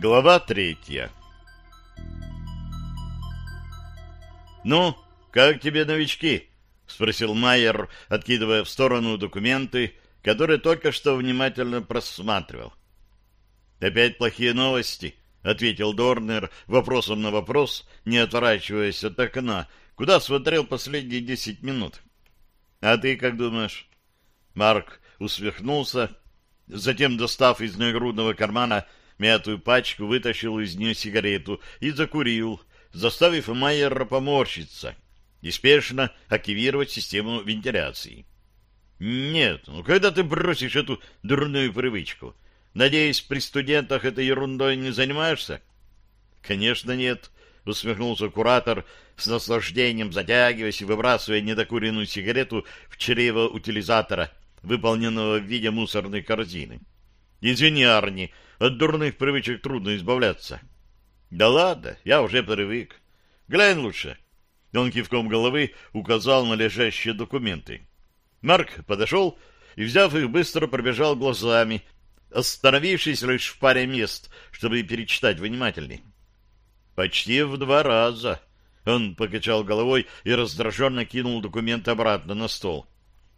Глава третья «Ну, как тебе новички?» — спросил Майер, откидывая в сторону документы, которые только что внимательно просматривал. «Опять плохие новости?» — ответил Дорнер вопросом на вопрос, не отворачиваясь от окна, куда смотрел последние десять минут. «А ты как думаешь?» Марк усмехнулся, затем, достав из нагрудного кармана мятую пачку, вытащил из нее сигарету и закурил, заставив Майера поморщиться и спешно активировать систему вентиляции. «Нет, ну когда ты бросишь эту дурную привычку? Надеюсь, при студентах этой ерундой не занимаешься?» «Конечно нет», — усмехнулся куратор, с наслаждением затягиваясь и выбрасывая недокуренную сигарету в чрево утилизатора, выполненного в виде мусорной корзины. «Извини, Арни, от дурных привычек трудно избавляться. Да ладно, я уже привык. Глянь лучше. Он кивком головы указал на лежащие документы. Марк подошел и, взяв их, быстро пробежал глазами, остановившись лишь в паре мест, чтобы перечитать внимательней. Почти в два раза. Он покачал головой и раздраженно кинул документы обратно на стол.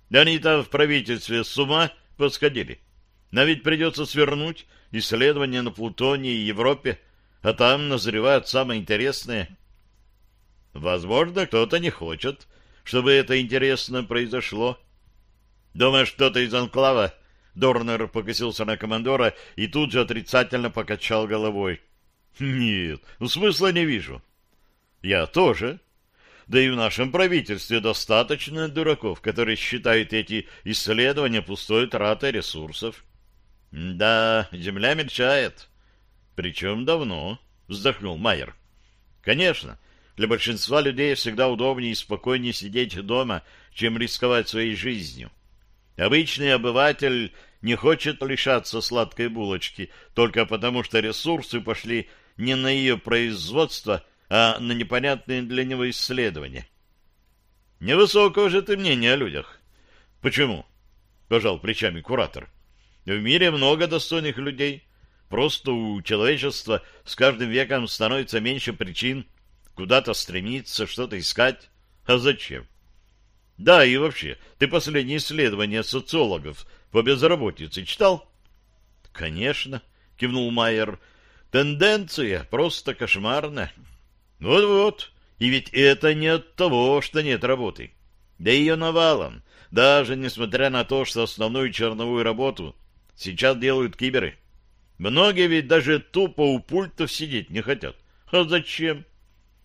Да они там в правительстве с ума посходили. Но ведь придется свернуть исследования на Плутоне и Европе, а там назревает самое интересное. Возможно, кто-то не хочет, чтобы это интересно произошло. Думаешь, кто-то из анклава? Дорнер покосился на командора и тут же отрицательно покачал головой. Нет, ну смысла не вижу. Я тоже. Да и в нашем правительстве достаточно дураков, которые считают эти исследования пустой тратой ресурсов. Да, земля мельчает. Причем давно, вздохнул Майер. Конечно, для большинства людей всегда удобнее и спокойнее сидеть дома, чем рисковать своей жизнью. Обычный обыватель не хочет лишаться сладкой булочки только потому, что ресурсы пошли не на ее производство, а на непонятные для него исследования. Невысокого же ты мнения о людях. Почему? Пожал плечами куратор. В мире много достойных людей. Просто у человечества с каждым веком становится меньше причин куда-то стремиться, что-то искать. А зачем? Да, и вообще, ты последние исследования социологов по безработице читал? Конечно, кивнул Майер. Тенденция просто кошмарная. Вот-вот. И ведь это не от того, что нет работы. Да ее навалом. Даже несмотря на то, что основную черновую работу сейчас делают киберы. Многие ведь даже тупо у пультов сидеть не хотят. А зачем?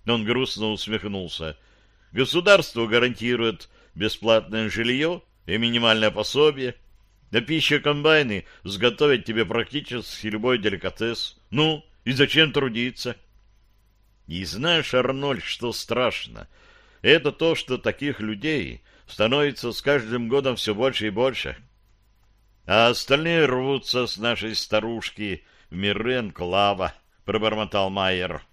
Он грустно усмехнулся. Государство гарантирует бесплатное жилье и минимальное пособие. На пища комбайны сготовят тебе практически любой деликатес. Ну, и зачем трудиться? И знаешь, Арнольд, что страшно? Это то, что таких людей становится с каждым годом все больше и больше а остальные рвутся с нашей старушки в миры Энклава, — пробормотал Майер.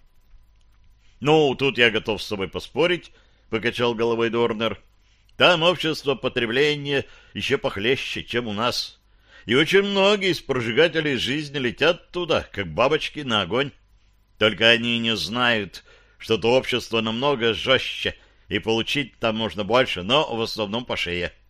— Ну, тут я готов с собой поспорить, — покачал головой Дорнер. — Там общество потребления еще похлеще, чем у нас. И очень многие из прожигателей жизни летят туда, как бабочки на огонь. Только они не знают, что то общество намного жестче, и получить там можно больше, но в основном по шее. —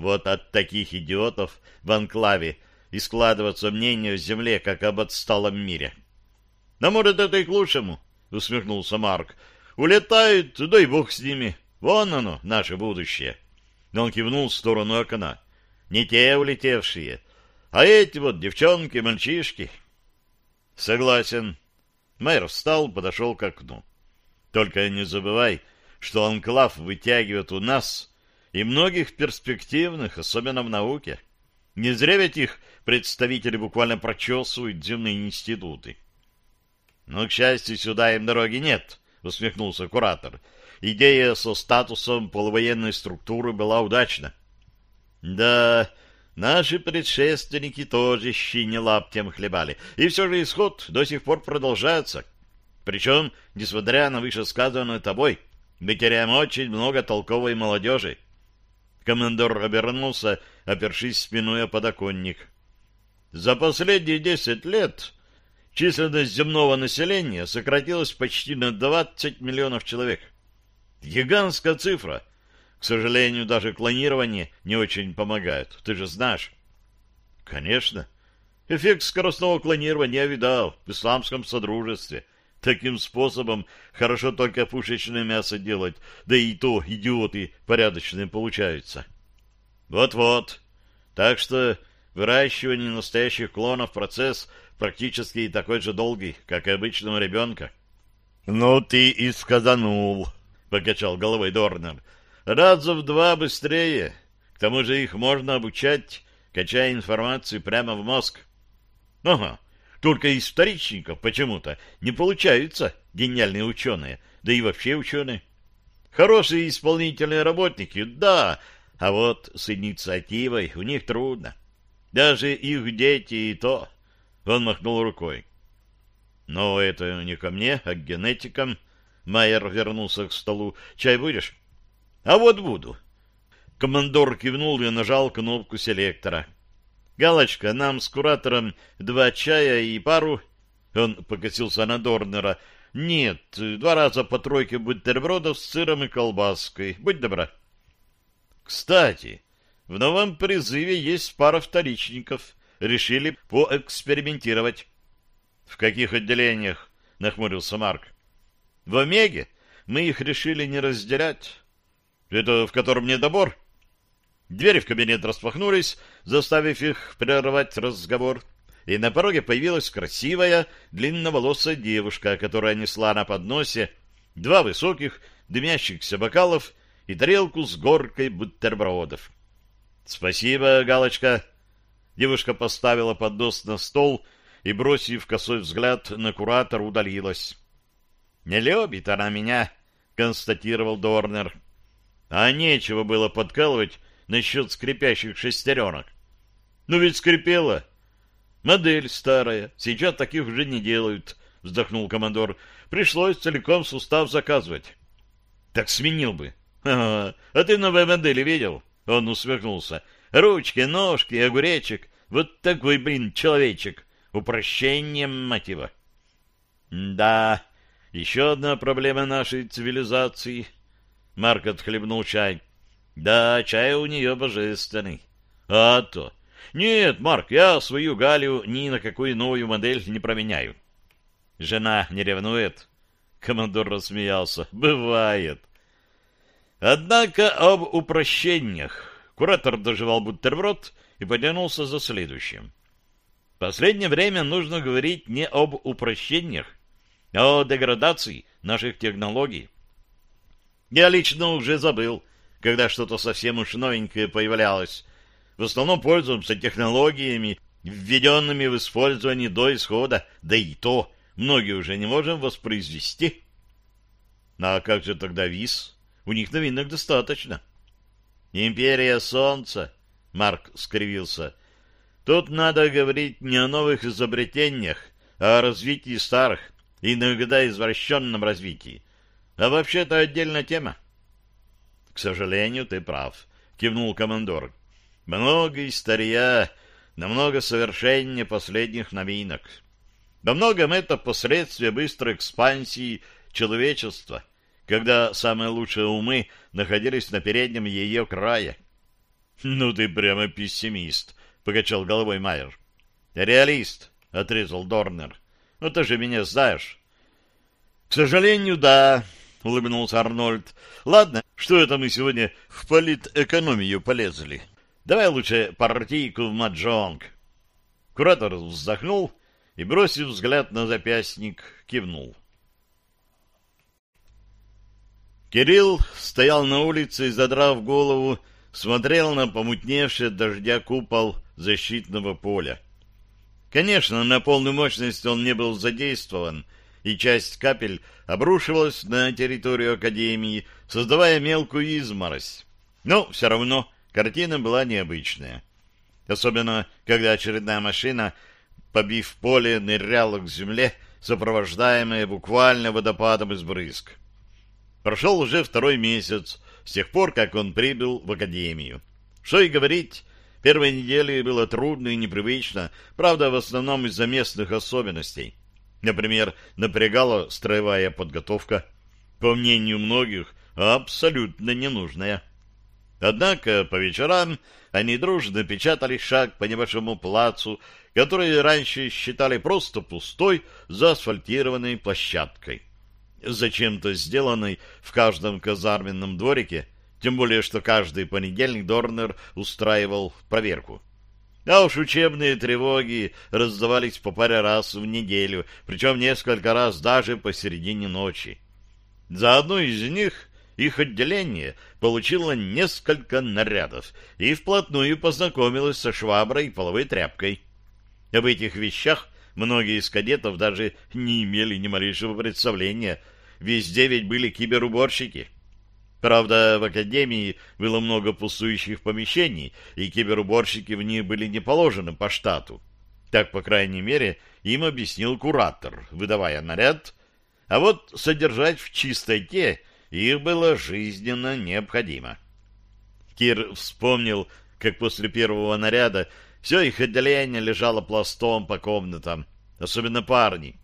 вот от таких идиотов в анклаве и складываться мнение о земле, как об отсталом мире. — Да, может, это и к лучшему, — усмехнулся Марк. — Улетают, да и бог с ними. Вон оно, наше будущее. Но он кивнул в сторону окна. Не те улетевшие, а эти вот девчонки, мальчишки. — Согласен. Мэр встал, подошел к окну. — Только не забывай, что анклав вытягивает у нас и многих перспективных, особенно в науке. Не зря ведь их представители буквально прочесывают земные институты. Но, к счастью, сюда им дороги нет, — усмехнулся куратор. Идея со статусом полувоенной структуры была удачна. Да, наши предшественники тоже щи лаптем хлебали, и все же исход до сих пор продолжается. Причем, несмотря на вышесказанное тобой, мы теряем очень много толковой молодежи. Командор обернулся, опершись спиной о подоконник. За последние десять лет численность земного населения сократилась почти на 20 миллионов человек. Гигантская цифра. К сожалению, даже клонирование не очень помогает. Ты же знаешь. Конечно. Эффект скоростного клонирования я видал в исламском содружестве. Таким способом хорошо только пушечное мясо делать, да и то идиоты порядочные получаются. Вот-вот. Так что выращивание настоящих клонов процесс практически такой же долгий, как и обычного ребенка. — Ну ты и сказанул, — покачал головой Дорнер. — Раза в два быстрее. К тому же их можно обучать, качая информацию прямо в мозг. — Ага, только из вторичников почему-то не получаются гениальные ученые, да и вообще ученые. Хорошие исполнительные работники, да, а вот с инициативой у них трудно. Даже их дети и то. Он махнул рукой. Но это не ко мне, а к генетикам. Майер вернулся к столу. Чай будешь? А вот буду. Командор кивнул и нажал кнопку селектора. Галочка, нам с куратором два чая и пару... Он покосился на Дорнера. Нет, два раза по тройке бутербродов с сыром и колбаской. Будь добра. Кстати, в новом призыве есть пара вторичников. Решили поэкспериментировать. В каких отделениях? Нахмурился Марк. В Омеге мы их решили не разделять. Это в котором недобор? Двери в кабинет распахнулись, заставив их прервать разговор, и на пороге появилась красивая, длинноволосая девушка, которая несла на подносе два высоких, дымящихся бокалов и тарелку с горкой бутербродов. — Спасибо, Галочка. Девушка поставила поднос на стол и, бросив косой взгляд на куратора, удалилась. — Не любит она меня, — констатировал Дорнер. — А нечего было подкалывать насчет скрипящих шестеренок. Ну ведь скрипела. Модель старая, сейчас таких уже не делают, вздохнул командор. Пришлось целиком сустав заказывать. Так сменил бы. Ага, а ты новые модели видел? Он усмехнулся. Ручки, ножки, огуречек. Вот такой, блин, человечек. Упрощение, мать его. Да, еще одна проблема нашей цивилизации. Марк отхлебнул чай. Да, чай у нее божественный. А то. Нет, Марк, я свою Галю ни на какую новую модель не променяю. Жена не ревнует? Командор рассмеялся. Бывает. Однако об упрощениях. Куратор доживал бутерброд и потянулся за следующим. Последнее время нужно говорить не об упрощениях, а о деградации наших технологий. Я лично уже забыл, когда что-то совсем уж новенькое появлялось. В основном пользуемся технологиями, введенными в использование до исхода, да и то многие уже не можем воспроизвести. А как же тогда ВИС? У них новинок достаточно. Империя Солнца, Марк скривился. Тут надо говорить не о новых изобретениях, а о развитии старых, иногда извращенном развитии. А вообще это отдельная тема. — К сожалению, ты прав, — кивнул командор. — Много история, намного совершеннее последних новинок. Во многом это последствия быстрой экспансии человечества, когда самые лучшие умы находились на переднем ее крае. — Ну ты прямо пессимист, — покачал головой Майер. — Реалист, — отрезал Дорнер. — Ну ты же меня знаешь. — К сожалению, да, — улыбнулся Арнольд. — Ладно, что это мы сегодня в политэкономию полезли? Давай лучше партийку в маджонг. Куратор вздохнул и, бросив взгляд на запястник, кивнул. Кирилл стоял на улице и, задрав голову, смотрел на помутневший от дождя купол защитного поля. Конечно, на полную мощность он не был задействован — и часть капель обрушивалась на территорию Академии, создавая мелкую изморозь. Но все равно картина была необычная. Особенно, когда очередная машина, побив поле, ныряла к земле, сопровождаемая буквально водопадом из брызг. Прошел уже второй месяц с тех пор, как он прибыл в Академию. Что и говорить, первые недели было трудно и непривычно, правда, в основном из-за местных особенностей. Например, напрягала строевая подготовка, по мнению многих, абсолютно ненужная. Однако по вечерам они дружно печатали шаг по небольшому плацу, который раньше считали просто пустой заасфальтированной площадкой, зачем-то сделанной в каждом казарменном дворике, тем более что каждый понедельник Дорнер устраивал проверку. А уж учебные тревоги раздавались по паре раз в неделю, причем несколько раз даже посередине ночи. За одну из них их отделение получило несколько нарядов и вплотную познакомилось со шваброй и половой тряпкой. Об этих вещах многие из кадетов даже не имели ни малейшего представления. Везде ведь были киберуборщики. Правда, в академии было много пустующих помещений, и киберуборщики в них были не положены по штату. Так, по крайней мере, им объяснил куратор, выдавая наряд, а вот содержать в чистоте их было жизненно необходимо. Кир вспомнил, как после первого наряда все их отделение лежало пластом по комнатам, особенно парни.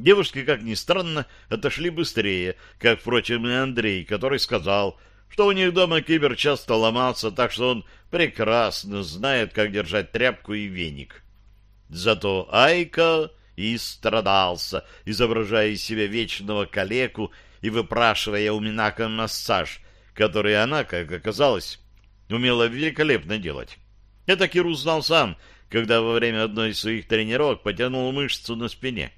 Девушки, как ни странно, отошли быстрее, как, впрочем, и Андрей, который сказал, что у них дома кибер часто ломался, так что он прекрасно знает, как держать тряпку и веник. Зато Айка и страдался, изображая из себя вечного калеку и выпрашивая у Минака массаж, который она, как оказалось, умела великолепно делать. Это Кир узнал сам, когда во время одной из своих тренировок потянул мышцу на спине.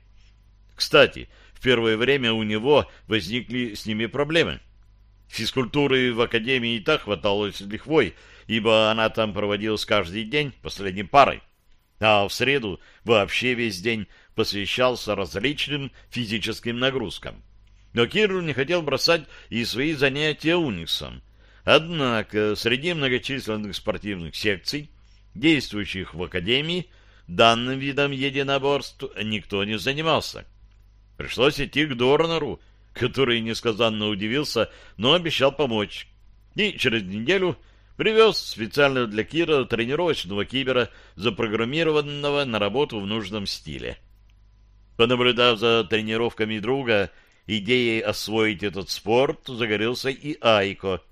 Кстати, в первое время у него возникли с ними проблемы. Физкультуры в академии и так хватало с лихвой, ибо она там проводилась каждый день последней парой. А в среду вообще весь день посвящался различным физическим нагрузкам. Но Киру не хотел бросать и свои занятия униксом. Однако среди многочисленных спортивных секций, действующих в Академии, данным видом единоборств никто не занимался. Пришлось идти к Дорнеру, который несказанно удивился, но обещал помочь. И через неделю привез специально для Кира тренировочного кибера, запрограммированного на работу в нужном стиле. Понаблюдав за тренировками друга, идеей освоить этот спорт загорелся и Айко.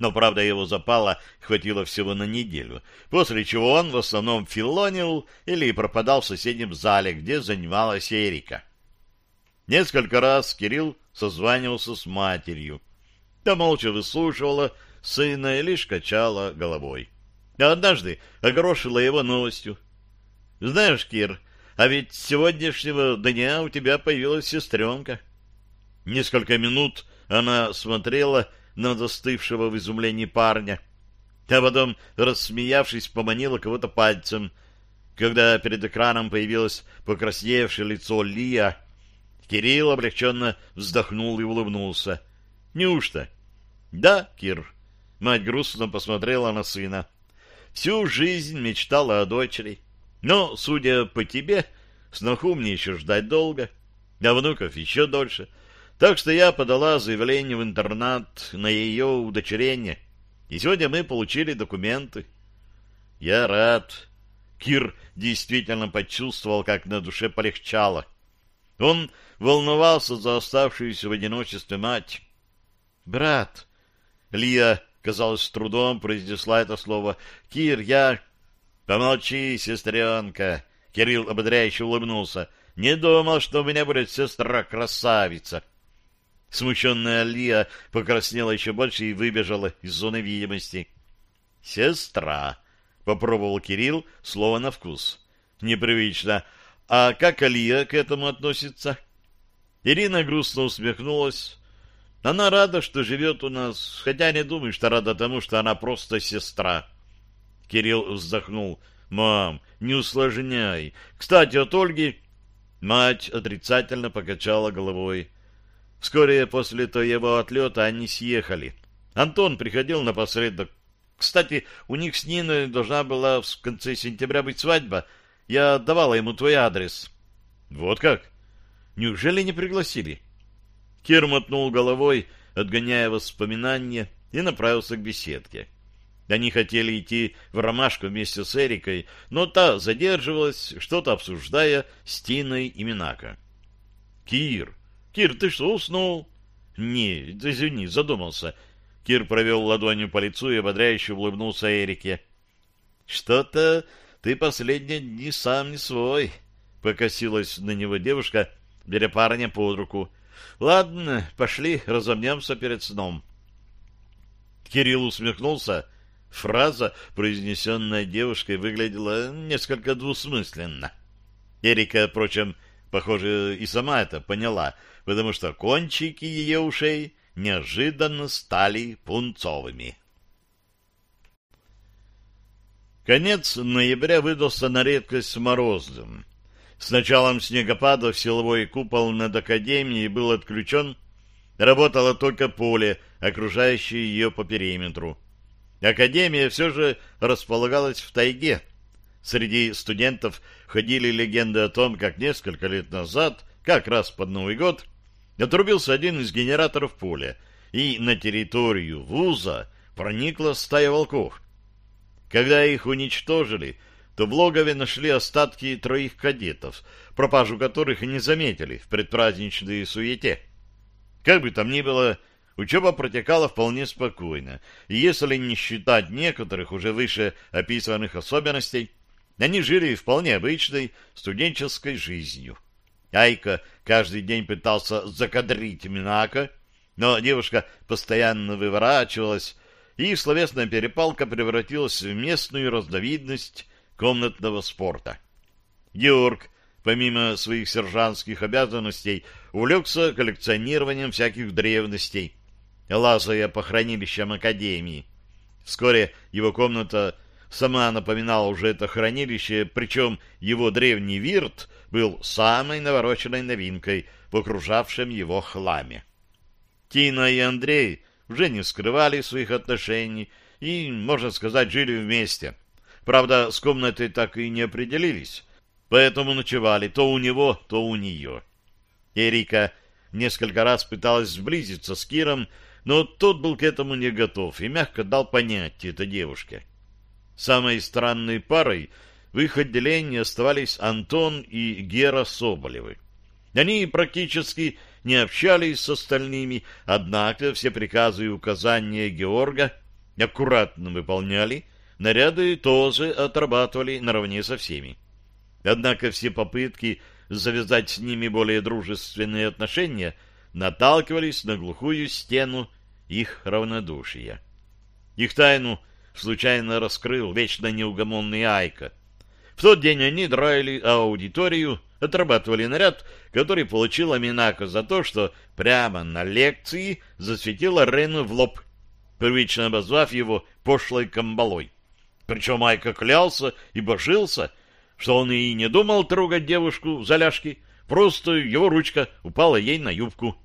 Но, правда, его запала хватило всего на неделю, после чего он в основном филонил или пропадал в соседнем зале, где занималась Эрика. Несколько раз Кирилл созванивался с матерью. Та молча выслушивала сына и лишь качала головой. А однажды огорошила его новостью. «Знаешь, Кир, а ведь с сегодняшнего дня у тебя появилась сестренка. Несколько минут она смотрела на застывшего в изумлении парня, а потом, рассмеявшись, поманила кого-то пальцем. Когда перед экраном появилось покрасневшее лицо Лия, Кирилл облегченно вздохнул и улыбнулся. «Неужто?» «Да, Кир». Мать грустно посмотрела на сына. «Всю жизнь мечтала о дочери». Но, судя по тебе, сноху мне еще ждать долго, а внуков еще дольше. Так что я подала заявление в интернат на ее удочерение, и сегодня мы получили документы. Я рад. Кир действительно почувствовал, как на душе полегчало. Он волновался за оставшуюся в одиночестве мать. «Брат!» Лия, казалось, с трудом произнесла это слово. «Кир, я...» Помолчи, сестренка. Кирилл ободряюще улыбнулся. Не думал, что у меня будет сестра-красавица. Смущенная Лия покраснела еще больше и выбежала из зоны видимости. «Сестра», — попробовал Кирилл слово на вкус. «Непривычно. А как Алия к этому относится?» Ирина грустно усмехнулась. «Она рада, что живет у нас, хотя не думаю, что рада тому, что она просто сестра». Кирилл вздохнул. «Мам, не усложняй. Кстати, от Ольги...» Мать отрицательно покачала головой. Вскоре после твоего отлета они съехали. Антон приходил напоследок. Кстати, у них с Ниной должна была в конце сентября быть свадьба. Я давала ему твой адрес. Вот как? Неужели не пригласили? Кир мотнул головой, отгоняя воспоминания, и направился к беседке. Они хотели идти в ромашку вместе с Эрикой, но та задерживалась, что-то обсуждая с Тиной и Минако. «Кир! Кир, ты что, уснул?» «Не, извини, задумался». Кир провел ладонью по лицу и ободряюще улыбнулся Эрике. «Что-то ты последние дни сам не свой», — покосилась на него девушка, беря парня под руку. «Ладно, пошли, разомнемся перед сном». Кирилл усмехнулся. Фраза, произнесенная девушкой, выглядела несколько двусмысленно. Эрика, впрочем, похоже, и сама это поняла, потому что кончики ее ушей неожиданно стали пунцовыми. Конец ноября выдался на редкость морозным. С началом снегопада силовой купол над Академией был отключен, работало только поле, окружающее ее по периметру. Академия все же располагалась в тайге. Среди студентов ходили легенды о том, как несколько лет назад, как раз под Новый год, отрубился один из генераторов поля, и на территорию вуза проникла стая волков. Когда их уничтожили, то в логове нашли остатки троих кадетов, пропажу которых не заметили в предпраздничной суете. Как бы там ни было, учеба протекала вполне спокойно, и если не считать некоторых уже выше описанных особенностей, они жили вполне обычной студенческой жизнью. Айка каждый день пытался закадрить Минака, но девушка постоянно выворачивалась, и словесная перепалка превратилась в местную разновидность комнатного спорта. Георг, помимо своих сержантских обязанностей, увлекся коллекционированием всяких древностей, лазая по хранилищам Академии. Вскоре его комната сама напоминала уже это хранилище, причем его древний вирт был самой навороченной новинкой в окружавшем его хламе. Тина и Андрей уже не скрывали своих отношений и, можно сказать, жили вместе. Правда, с комнатой так и не определились, поэтому ночевали то у него, то у нее. Эрика несколько раз пыталась сблизиться с Киром, но тот был к этому не готов и мягко дал понять это девушке. Самой странной парой в их отделении оставались Антон и Гера Соболевы. Они практически не общались с остальными, однако все приказы и указания Георга аккуратно выполняли, наряды тоже отрабатывали наравне со всеми. Однако все попытки завязать с ними более дружественные отношения наталкивались на глухую стену их равнодушия. Их тайну случайно раскрыл вечно неугомонный Айка. В тот день они драили аудиторию, отрабатывали наряд, который получила Минако за то, что прямо на лекции засветила Рену в лоб, привычно обозвав его пошлой камбалой. Причем Майка клялся и божился, что он и не думал трогать девушку за ляжки, просто его ручка упала ей на юбку.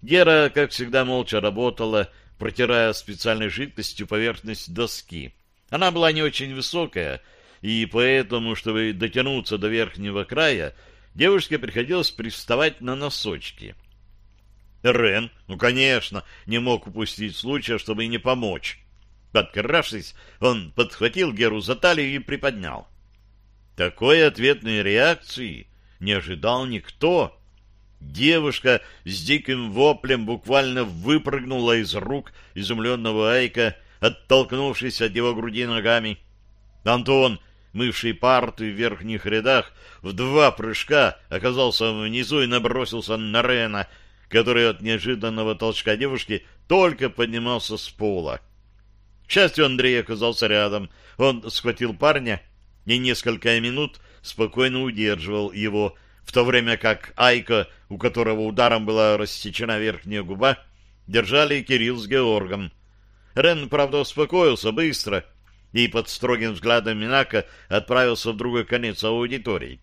Гера, как всегда, молча работала, протирая специальной жидкостью поверхность доски. Она была не очень высокая, и поэтому, чтобы дотянуться до верхнего края, девушке приходилось приставать на носочки. Рен, ну, конечно, не мог упустить случая, чтобы не помочь. Подкравшись, он подхватил Геру за талию и приподнял. Такой ответной реакции не ожидал никто. Девушка с диким воплем буквально выпрыгнула из рук изумленного Айка, оттолкнувшись от его груди ногами. Антон мывший парты в верхних рядах, в два прыжка оказался внизу и набросился на Рена, который от неожиданного толчка девушки только поднимался с пола. К счастью, Андрей оказался рядом. Он схватил парня и несколько минут спокойно удерживал его, в то время как Айка, у которого ударом была рассечена верхняя губа, держали Кирилл с Георгом. Рен, правда, успокоился быстро — и под строгим взглядом Минака отправился в другой конец аудитории.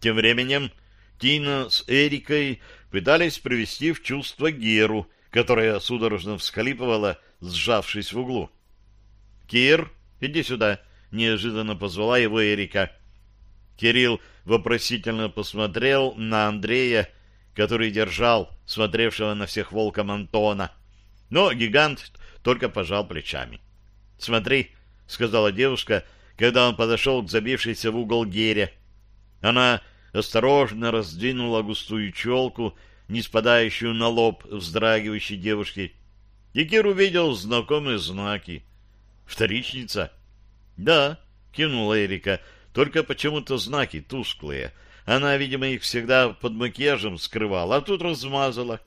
Тем временем Тина с Эрикой пытались привести в чувство Геру, которая судорожно всхлипывала, сжавшись в углу. «Кир, иди сюда!» — неожиданно позвала его Эрика. Кирилл вопросительно посмотрел на Андрея, который держал смотревшего на всех волком Антона, но гигант только пожал плечами. Смотри, — сказала девушка, когда он подошел к забившейся в угол гере. Она осторожно раздвинула густую челку, не спадающую на лоб вздрагивающей девушки. И Кир увидел знакомые знаки. «Вторичница?» «Да», — кивнула Эрика, — «только почему-то знаки тусклые. Она, видимо, их всегда под макияжем скрывала, а тут размазала».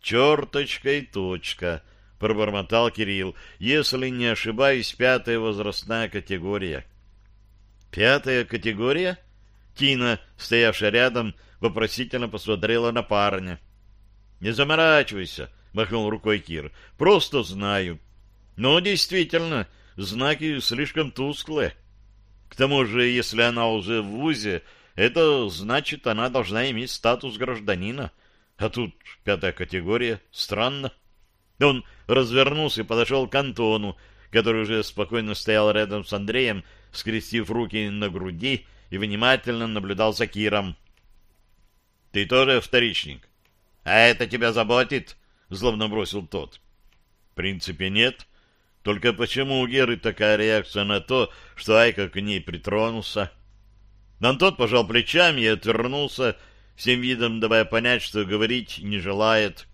«Черточка и точка», — пробормотал Кирилл. «Если не ошибаюсь, пятая возрастная категория». «Пятая категория?» Тина, стоявшая рядом, вопросительно посмотрела на парня. «Не заморачивайся», — махнул рукой Кир. «Просто знаю». «Но действительно, знаки слишком тусклые. К тому же, если она уже в ВУЗе, это значит, она должна иметь статус гражданина. А тут пятая категория. Странно». Он развернулся и подошел к Антону, который уже спокойно стоял рядом с Андреем, скрестив руки на груди и внимательно наблюдал за Киром. — Ты тоже вторичник? — А это тебя заботит? — злобно бросил тот. — В принципе, нет. Только почему у Геры такая реакция на то, что Айка к ней притронулся? Тот пожал плечами и отвернулся, всем видом давая понять, что говорить не желает.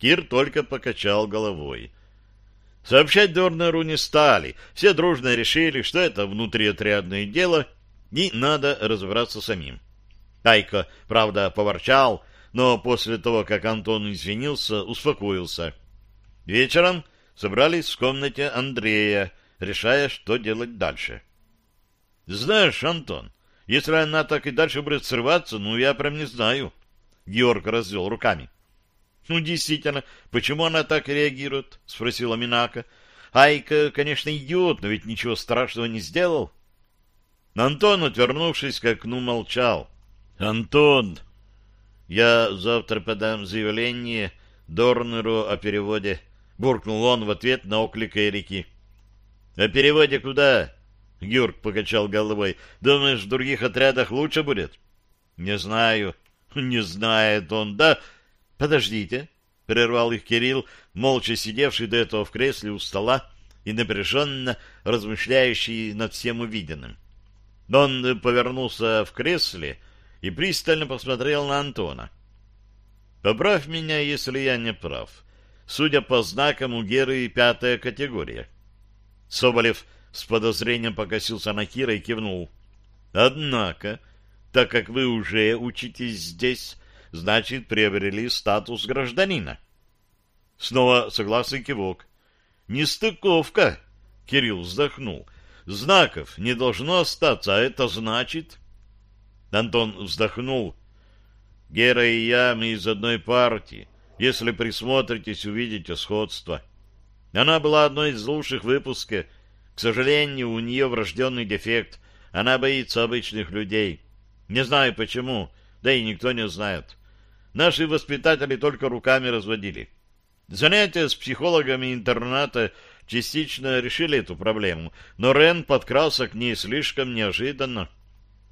Кир только покачал головой. Сообщать Дорнеру не стали. Все дружно решили, что это внутриотрядное дело — и надо разобраться самим. Тайка, правда, поворчал, но после того, как Антон извинился, успокоился. Вечером собрались в комнате Андрея, решая, что делать дальше. — Знаешь, Антон, если она так и дальше будет срываться, ну, я прям не знаю. Георг развел руками. — Ну, действительно, почему она так реагирует? — спросила Минака. — Айка, конечно, идиот, но ведь ничего страшного не сделал. — Антон, отвернувшись к окну, молчал. «Антон, я завтра подам заявление Дорнеру о переводе», — буркнул он в ответ на оклик Эрики. «О переводе куда?» — Гюрк покачал головой. «Думаешь, в других отрядах лучше будет?» «Не знаю». «Не знает он, да?» «Подождите», — прервал их Кирилл, молча сидевший до этого в кресле у стола и напряженно размышляющий над всем увиденным. Он повернулся в кресле и пристально посмотрел на Антона. «Поправь меня, если я не прав. Судя по знакам, у Геры пятая категория». Соболев с подозрением покосился на Кира и кивнул. «Однако, так как вы уже учитесь здесь, значит, приобрели статус гражданина». Снова согласный кивок. «Нестыковка!» — Кирилл вздохнул — Знаков не должно остаться, а это значит... Антон вздохнул. Гера и я, мы из одной партии. Если присмотритесь, увидите сходство. Она была одной из лучших выпуска. К сожалению, у нее врожденный дефект. Она боится обычных людей. Не знаю почему, да и никто не знает. Наши воспитатели только руками разводили. Занятия с психологами интерната частично решили эту проблему, но Рен подкрался к ней слишком неожиданно.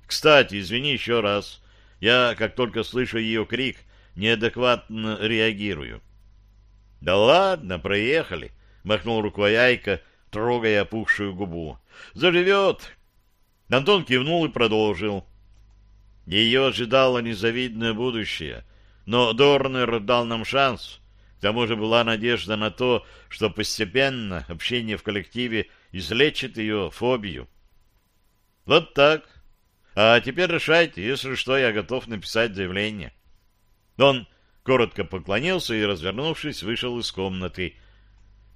Кстати, извини еще раз. Я, как только слышу ее крик, неадекватно реагирую. — Да ладно, проехали, — махнул рукой Айка, трогая опухшую губу. — Заживет. Антон кивнул и продолжил. Ее ожидало незавидное будущее, но Дорнер дал нам шанс — к тому же была надежда на то, что постепенно общение в коллективе излечит ее фобию. Вот так. А теперь решайте, если что, я готов написать заявление. Он коротко поклонился и, развернувшись, вышел из комнаты.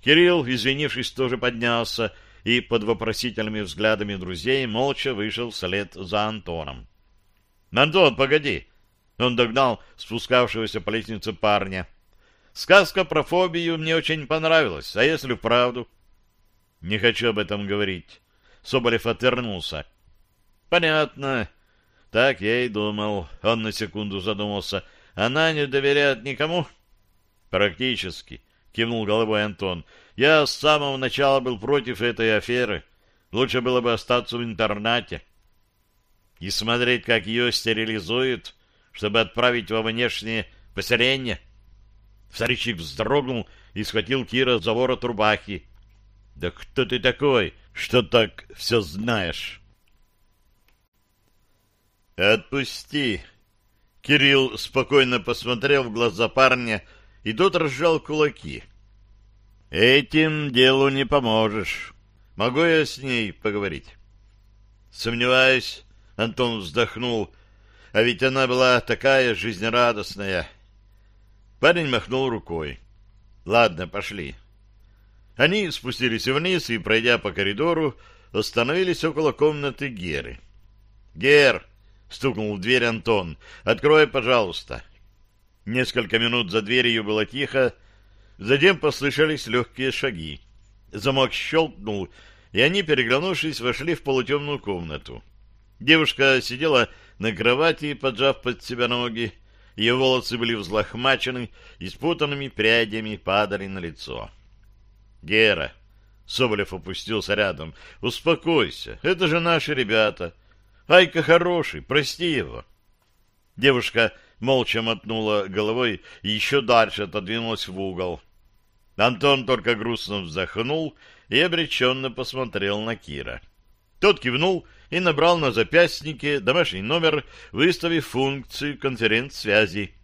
Кирилл, извинившись, тоже поднялся и под вопросительными взглядами друзей молча вышел вслед за Антоном. «Антон, погоди!» Он догнал спускавшегося по лестнице парня — Сказка про фобию мне очень понравилась, а если вправду? Не хочу об этом говорить. Соболев отвернулся. Понятно. Так я и думал. Он на секунду задумался. Она не доверяет никому? Практически, кивнул головой Антон. Я с самого начала был против этой аферы. Лучше было бы остаться в интернате. И смотреть, как ее стерилизуют, чтобы отправить во внешнее поселение — Старичек вздрогнул и схватил Кира за ворот рубахи. Да кто ты такой, что так все знаешь? Отпусти. Кирилл спокойно посмотрел в глаза парня, и тот разжал кулаки. Этим делу не поможешь. Могу я с ней поговорить? Сомневаюсь, Антон вздохнул, а ведь она была такая жизнерадостная. Парень махнул рукой. Ладно, пошли. Они спустились вниз и, пройдя по коридору, остановились около комнаты Геры. «Гер!» — стукнул в дверь Антон. «Открой, пожалуйста». Несколько минут за дверью было тихо, затем послышались легкие шаги. Замок щелкнул, и они, переглянувшись, вошли в полутемную комнату. Девушка сидела на кровати, поджав под себя ноги. Ее волосы были взлохмачены и спутанными прядями падали на лицо. Гера. Соболев опустился рядом. Успокойся, это же наши ребята. Айка хороший, прости его. Девушка молча мотнула головой и еще дальше отодвинулась в угол. Антон только грустно вздохнул и обреченно посмотрел на Кира. Тот кивнул и набрал на запястнике домашний номер, выставив функцию конференц-связи.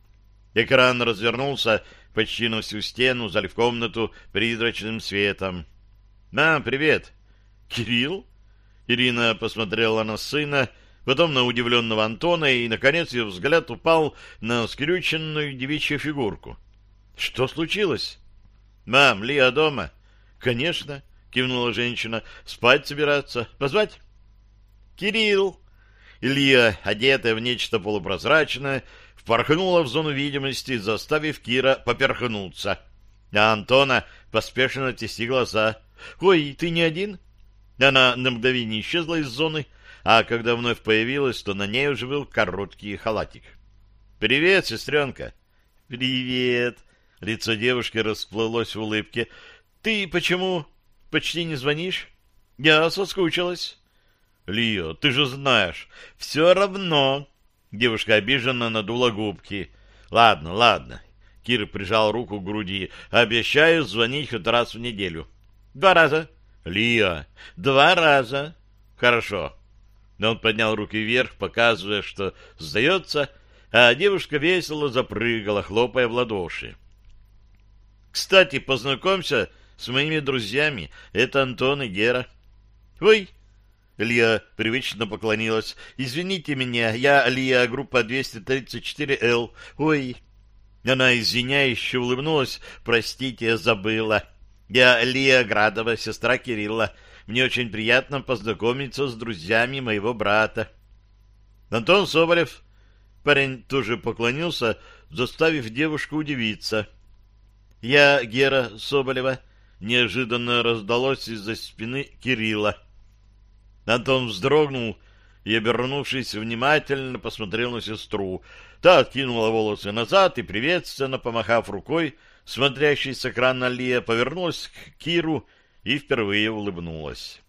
Экран развернулся почти на всю стену, залив комнату призрачным светом. «На, привет!» «Кирилл?» Ирина посмотрела на сына, потом на удивленного Антона, и, наконец, ее взгляд упал на скрюченную девичью фигурку. «Что случилось?» «Мам, Лия дома?» «Конечно», — кивнула женщина. «Спать собираться. Позвать?» «Кирилл!» Илья, одетая в нечто полупрозрачное, впорхнула в зону видимости, заставив Кира поперхнуться. А Антона поспешно тести глаза. «Ой, ты не один?» Она на мгновение исчезла из зоны, а когда вновь появилась, то на ней уже был короткий халатик. «Привет, сестренка!» «Привет!» Лицо девушки расплылось в улыбке. «Ты почему почти не звонишь?» «Я соскучилась». «Лио, ты же знаешь, все равно...» Девушка обиженно надула губки. «Ладно, ладно». Кир прижал руку к груди. «Обещаю звонить хоть раз в неделю». «Два раза». «Лия, два раза». «Хорошо». Но он поднял руки вверх, показывая, что сдается, а девушка весело запрыгала, хлопая в ладоши. «Кстати, познакомься с моими друзьями. Это Антон и Гера». «Ой, Илья привычно поклонилась. «Извините меня, я Лия, группа 234Л. Ой!» Она, извиняюще улыбнулась. «Простите, забыла. Я Лия Градова, сестра Кирилла. Мне очень приятно познакомиться с друзьями моего брата». Антон Соболев. Парень тоже поклонился, заставив девушку удивиться. «Я Гера Соболева», — неожиданно раздалось из-за спины Кирилла. Антон вздрогнул и, обернувшись, внимательно посмотрел на сестру. Та откинула волосы назад и, приветственно помахав рукой, смотрящей с экрана Лия, повернулась к Киру и впервые улыбнулась.